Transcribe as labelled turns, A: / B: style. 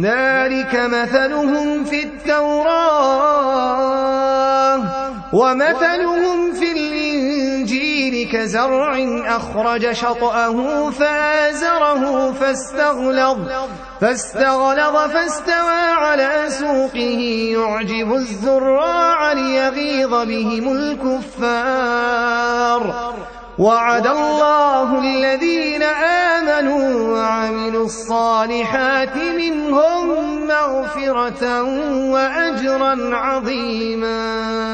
A: ذلك مثلهم في التوراة ومثلهم في الإنجيل كزرع أخرج شطأه فآزره فاستغلظ فاستغلظ فاستوى على سوقه. يعجب الزراع ليغيظ بهم الكفار. وعد الله الذين الصالحات منهم مغفرة وأجرا عظيما.